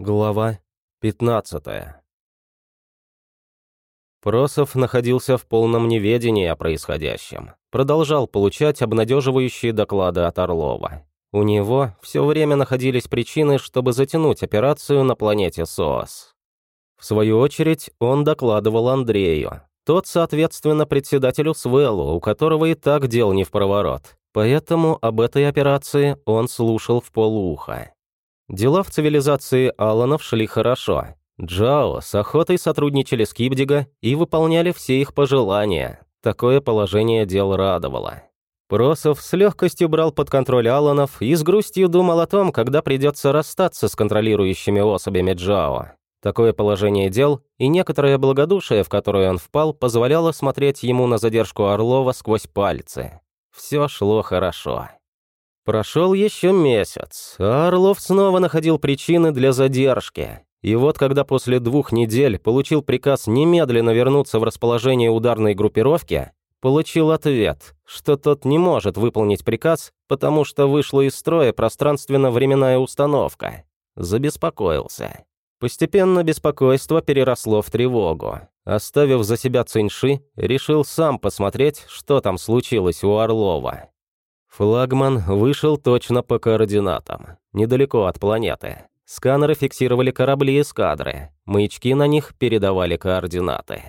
Глава 15 Просов находился в полном неведении о происходящем. Продолжал получать обнадеживающие доклады от Орлова. У него все время находились причины, чтобы затянуть операцию на планете СОАС. В свою очередь, он докладывал Андрею. Тот, соответственно, председателю Свеллу, у которого и так дел не в проворот. Поэтому об этой операции он слушал в полуха. Дела в цивилизации Аланов шли хорошо. Джао с охотой сотрудничали с Кибдига и выполняли все их пожелания. Такое положение дел радовало. Просов с легкостью брал под контроль Аланов и с грустью думал о том, когда придется расстаться с контролирующими особями Джао. Такое положение дел и некоторое благодушие, в которое он впал, позволяло смотреть ему на задержку Орлова сквозь пальцы. Все шло хорошо. Прошел еще месяц, а Орлов снова находил причины для задержки. И вот когда после двух недель получил приказ немедленно вернуться в расположение ударной группировки, получил ответ, что тот не может выполнить приказ, потому что вышла из строя пространственно-временная установка. Забеспокоился. Постепенно беспокойство переросло в тревогу. Оставив за себя Циньши, решил сам посмотреть, что там случилось у Орлова. Флагман вышел точно по координатам, недалеко от планеты. Сканеры фиксировали корабли эскадры, маячки на них передавали координаты.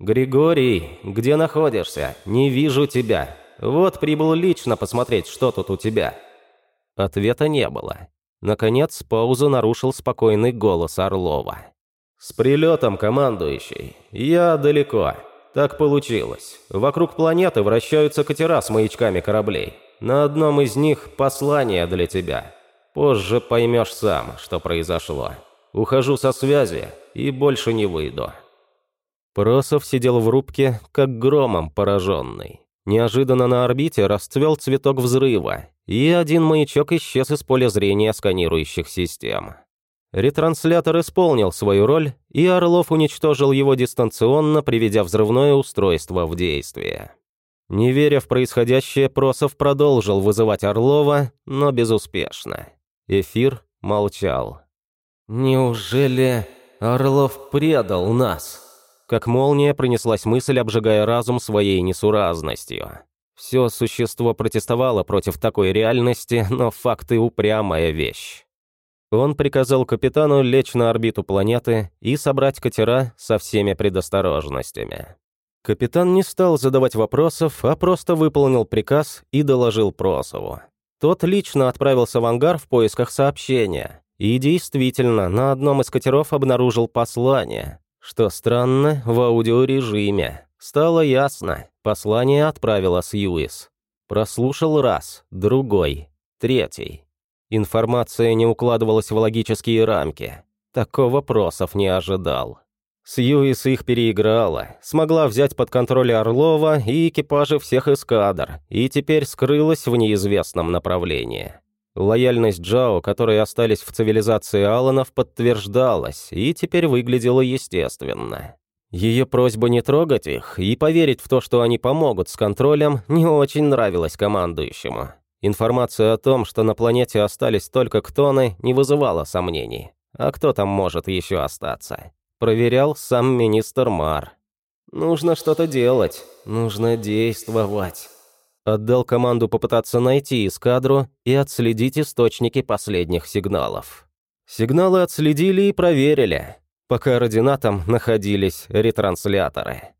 «Григорий, где находишься? Не вижу тебя. Вот прибыл лично посмотреть, что тут у тебя». Ответа не было. Наконец, паузу нарушил спокойный голос Орлова. «С прилетом, командующий. Я далеко. Так получилось. Вокруг планеты вращаются катера с маячками кораблей. На одном из них послание для тебя. Позже поймешь сам, что произошло. Ухожу со связи и больше не выйду». Просов сидел в рубке, как громом пораженный. Неожиданно на орбите расцвел цветок взрыва, и один маячок исчез из поля зрения сканирующих систем. Ретранслятор исполнил свою роль, и Орлов уничтожил его дистанционно, приведя взрывное устройство в действие. Не веря в происходящее, Просов продолжил вызывать Орлова, но безуспешно. Эфир молчал. «Неужели Орлов предал нас?» Как молния пронеслась мысль, обжигая разум своей несуразностью. Все существо протестовало против такой реальности, но факты – упрямая вещь. Он приказал капитану лечь на орбиту планеты и собрать катера со всеми предосторожностями. Капитан не стал задавать вопросов, а просто выполнил приказ и доложил Просову. Тот лично отправился в ангар в поисках сообщения. И действительно, на одном из катеров обнаружил послание. Что странно, в аудиорежиме. Стало ясно, послание отправила Сьюис. Прослушал раз, другой, третий. Информация не укладывалась в логические рамки. Такого вопросов не ожидал. Сьюис их переиграла, смогла взять под контроль Орлова и экипажи всех эскадр, и теперь скрылась в неизвестном направлении. Лояльность Джао, которые остались в цивилизации Аланов, подтверждалась и теперь выглядела естественно. Ее просьба не трогать их и поверить в то, что они помогут с контролем, не очень нравилась командующему. Информация о том, что на планете остались только ктоны, не вызывала сомнений. А кто там может еще остаться? Проверял сам министр Мар. «Нужно что-то делать, нужно действовать». Отдал команду попытаться найти эскадру и отследить источники последних сигналов. Сигналы отследили и проверили. По координатам находились ретрансляторы.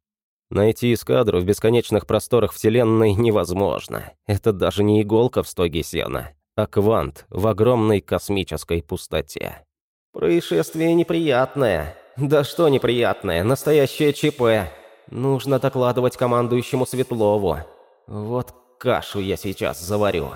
Найти эскадру в бесконечных просторах Вселенной невозможно. Это даже не иголка в стоге сена, а квант в огромной космической пустоте. «Происшествие неприятное», да что неприятное, настоящее ЧП. Нужно докладывать командующему Светлову. Вот кашу я сейчас заварю.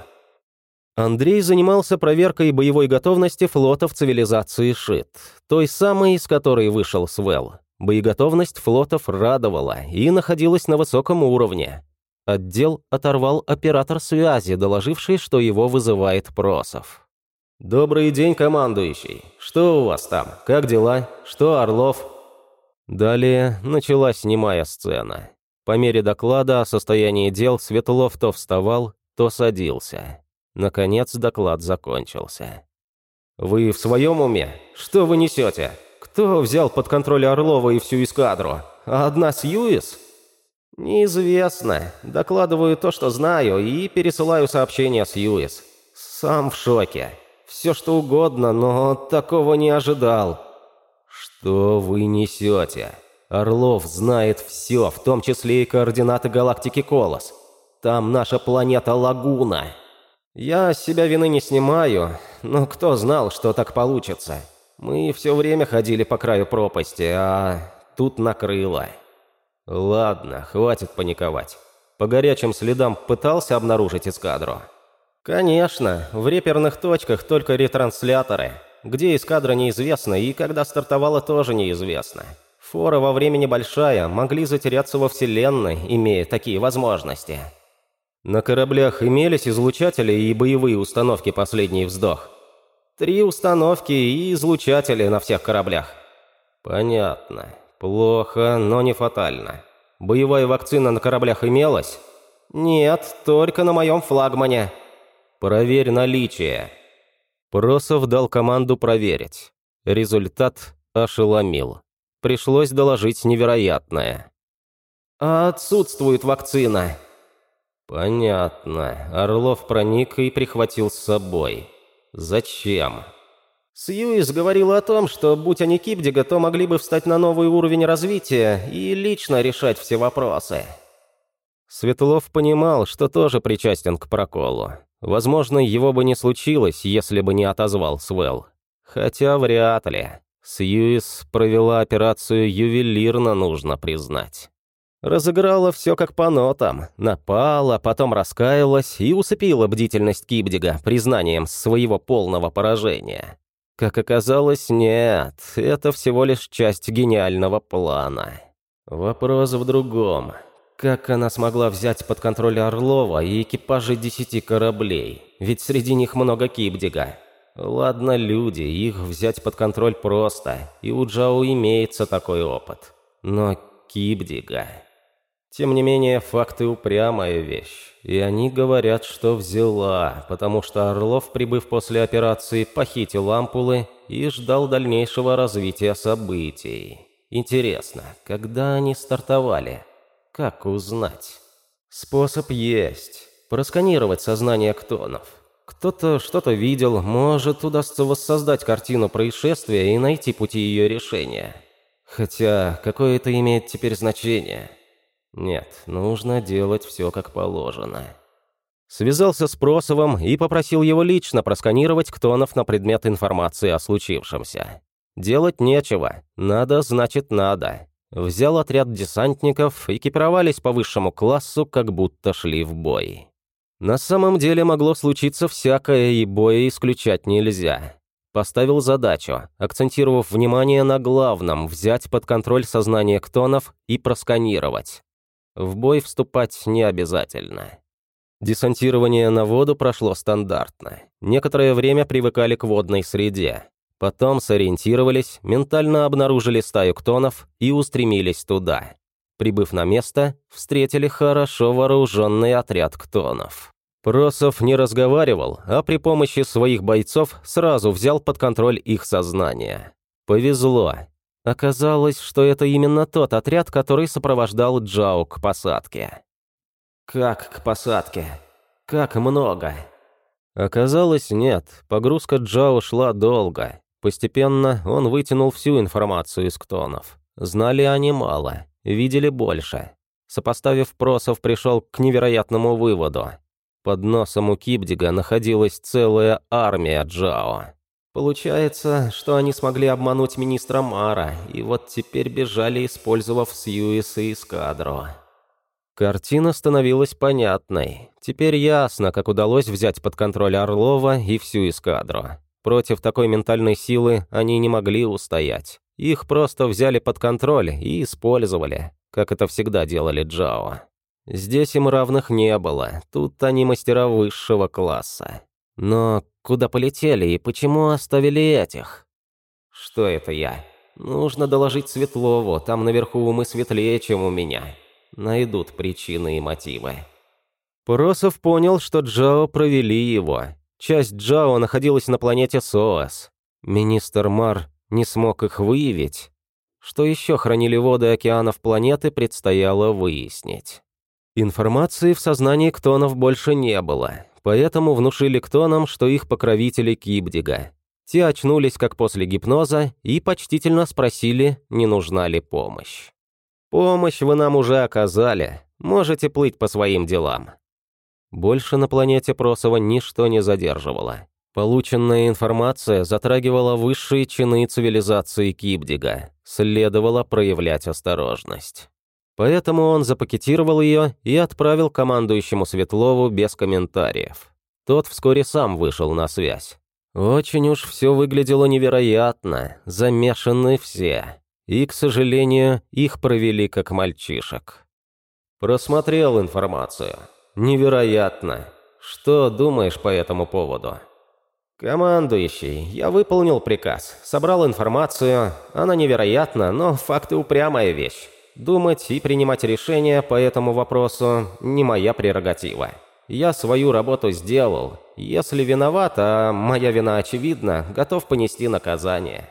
Андрей занимался проверкой боевой готовности флота в цивилизации Шит, той самой, из которой вышел Свел. Боеготовность флотов радовала и находилась на высоком уровне. Отдел оторвал оператор связи, доложивший, что его вызывает Просов. «Добрый день, командующий. Что у вас там? Как дела? Что, Орлов?» Далее началась снимая сцена. По мере доклада о состоянии дел Светлов то вставал, то садился. Наконец доклад закончился. «Вы в своем уме? Что вы несете? Кто взял под контроль Орлова и всю эскадру? А одна Сьюис?» «Неизвестно. Докладываю то, что знаю, и пересылаю сообщение Сьюис. Сам в шоке. Все что угодно, но такого не ожидал». «Что вы несете? Орлов знает все, в том числе и координаты галактики Колос. Там наша планета Лагуна». «Я с себя вины не снимаю, но кто знал, что так получится? Мы все время ходили по краю пропасти, а тут накрыло». «Ладно, хватит паниковать. По горячим следам пытался обнаружить эскадру?» «Конечно, в реперных точках только ретрансляторы. Где эскадра неизвестна и когда стартовала тоже неизвестно. Фора во времени большая, могли затеряться во Вселенной, имея такие возможности». «На кораблях имелись излучатели и боевые установки «Последний вздох»?» «Три установки и излучатели на всех кораблях». «Понятно. Плохо, но не фатально. Боевая вакцина на кораблях имелась? Нет, только на моем флагмане. Проверь наличие. Просов дал команду проверить. Результат ошеломил. Пришлось доложить невероятное. «Отсутствует вакцина». «Понятно. Орлов проник и прихватил с собой. Зачем?» Сьюис говорила о том, что, будь они Кипдига, то могли бы встать на новый уровень развития и лично решать все вопросы. Светлов понимал, что тоже причастен к проколу. Возможно, его бы не случилось, если бы не отозвал Свел. Хотя вряд ли. Сьюис провела операцию ювелирно, нужно признать. Разыграла все как по нотам, напала, потом раскаялась и усыпила бдительность Кибдига признанием своего полного поражения. Как оказалось, нет, это всего лишь часть гениального плана. Вопрос в другом. Как она смогла взять под контроль Орлова и экипажи десяти кораблей? Ведь среди них много Кибдига. Ладно, люди, их взять под контроль просто, и у Джао имеется такой опыт. Но Кибдига... Тем не менее, факты упрямая вещь, и они говорят, что взяла, потому что Орлов, прибыв после операции, похитил ампулы и ждал дальнейшего развития событий. Интересно, когда они стартовали? Как узнать? Способ есть. Просканировать сознание ктонов. Кто-то что-то видел, может, удастся воссоздать картину происшествия и найти пути ее решения. Хотя, какое это имеет теперь значение? Нет, нужно делать все как положено. Связался с Просовым и попросил его лично просканировать Ктонов на предмет информации о случившемся. Делать нечего. Надо, значит, надо. Взял отряд десантников, экипировались по высшему классу, как будто шли в бой. На самом деле могло случиться всякое, и боя исключать нельзя. Поставил задачу, акцентировав внимание на главном, взять под контроль сознание Ктонов и просканировать. В бой вступать не обязательно. Десантирование на воду прошло стандартно. Некоторое время привыкали к водной среде. Потом сориентировались, ментально обнаружили стаю ктонов и устремились туда. Прибыв на место, встретили хорошо вооруженный отряд ктонов. Просов не разговаривал, а при помощи своих бойцов сразу взял под контроль их сознание. Повезло. Оказалось, что это именно тот отряд, который сопровождал Джао к посадке. Как к посадке? Как много? Оказалось, нет. Погрузка Джао шла долго. Постепенно он вытянул всю информацию из ктонов. Знали они мало, видели больше. Сопоставив просов, пришел к невероятному выводу. Под носом у Кибдига находилась целая армия Джао. Получается, что они смогли обмануть министра Мара, и вот теперь бежали, использовав Сьюис и эскадру. Картина становилась понятной. Теперь ясно, как удалось взять под контроль Орлова и всю эскадру. Против такой ментальной силы они не могли устоять. Их просто взяли под контроль и использовали, как это всегда делали Джао. Здесь им равных не было, тут они мастера высшего класса. Но Куда полетели и почему оставили этих? Что это я? Нужно доложить Светлову, там наверху умы светлее, чем у меня. Найдут причины и мотивы. Просов понял, что Джао провели его. Часть Джао находилась на планете Соас. Министр Мар не смог их выявить. Что еще хранили воды океанов планеты, предстояло выяснить. Информации в сознании Ктонов больше не было, поэтому внушили Ктонам, что их покровители Кибдига. Те очнулись как после гипноза и почтительно спросили, не нужна ли помощь. «Помощь вы нам уже оказали, можете плыть по своим делам». Больше на планете Просова ничто не задерживало. Полученная информация затрагивала высшие чины цивилизации Кибдига, следовало проявлять осторожность. Поэтому он запакетировал ее и отправил командующему Светлову без комментариев. Тот вскоре сам вышел на связь. Очень уж все выглядело невероятно, замешаны все. И, к сожалению, их провели как мальчишек. Просмотрел информацию. Невероятно. Что думаешь по этому поводу? Командующий, я выполнил приказ, собрал информацию. Она невероятна, но факты упрямая вещь. Думать и принимать решения по этому вопросу не моя прерогатива. Я свою работу сделал. Если виноват, а моя вина очевидна, готов понести наказание.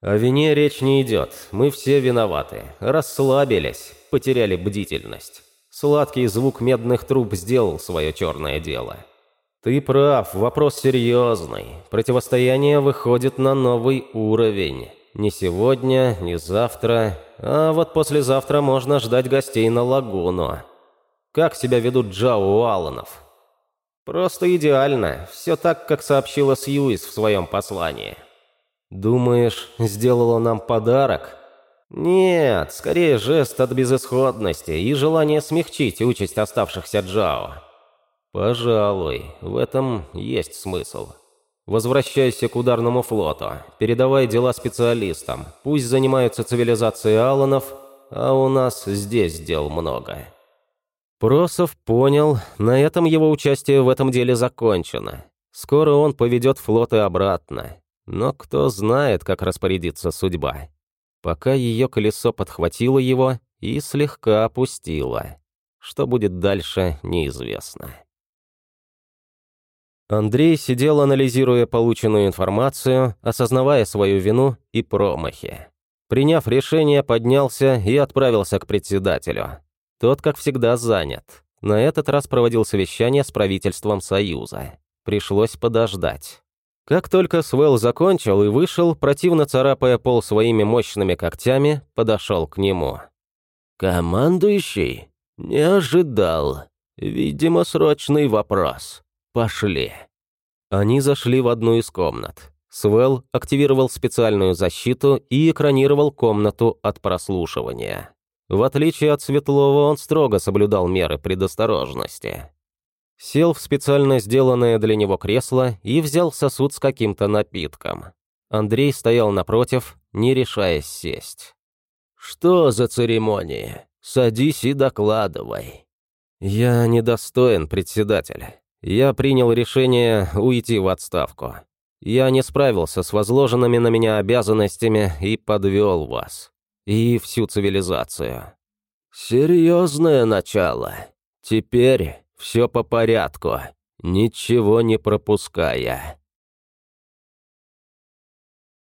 О вине речь не идет. Мы все виноваты. Расслабились, потеряли бдительность. Сладкий звук медных труб сделал свое черное дело. Ты прав, вопрос серьезный. Противостояние выходит на новый уровень. Не сегодня, не завтра, а вот послезавтра можно ждать гостей на лагуну. Как себя ведут Джао Алланов? Просто идеально. Все так, как сообщила Сьюис в своем послании. Думаешь, сделала нам подарок? Нет, скорее жест от безысходности и желание смягчить участь оставшихся Джао. Пожалуй, в этом есть смысл. Возвращайся к ударному флоту, передавай дела специалистам, пусть занимаются цивилизацией Алланов, а у нас здесь дел много». Просов понял, на этом его участие в этом деле закончено. Скоро он поведет флоты обратно. Но кто знает, как распорядится судьба. Пока ее колесо подхватило его и слегка опустило. Что будет дальше, неизвестно. Андрей сидел, анализируя полученную информацию, осознавая свою вину и промахи. Приняв решение, поднялся и отправился к председателю. Тот, как всегда, занят. На этот раз проводил совещание с правительством Союза. Пришлось подождать. Как только Свел закончил и вышел, противно царапая пол своими мощными когтями, подошел к нему. «Командующий? Не ожидал. Видимо, срочный вопрос. Пошли». Они зашли в одну из комнат. Свел активировал специальную защиту и экранировал комнату от прослушивания. В отличие от Светлова, он строго соблюдал меры предосторожности. Сел в специально сделанное для него кресло и взял сосуд с каким-то напитком. Андрей стоял напротив, не решаясь сесть. «Что за церемонии? Садись и докладывай». «Я недостоин, председатель. Я принял решение уйти в отставку. Я не справился с возложенными на меня обязанностями и подвел вас. И всю цивилизацию. Серьезное начало. Теперь все по порядку, ничего не пропуская.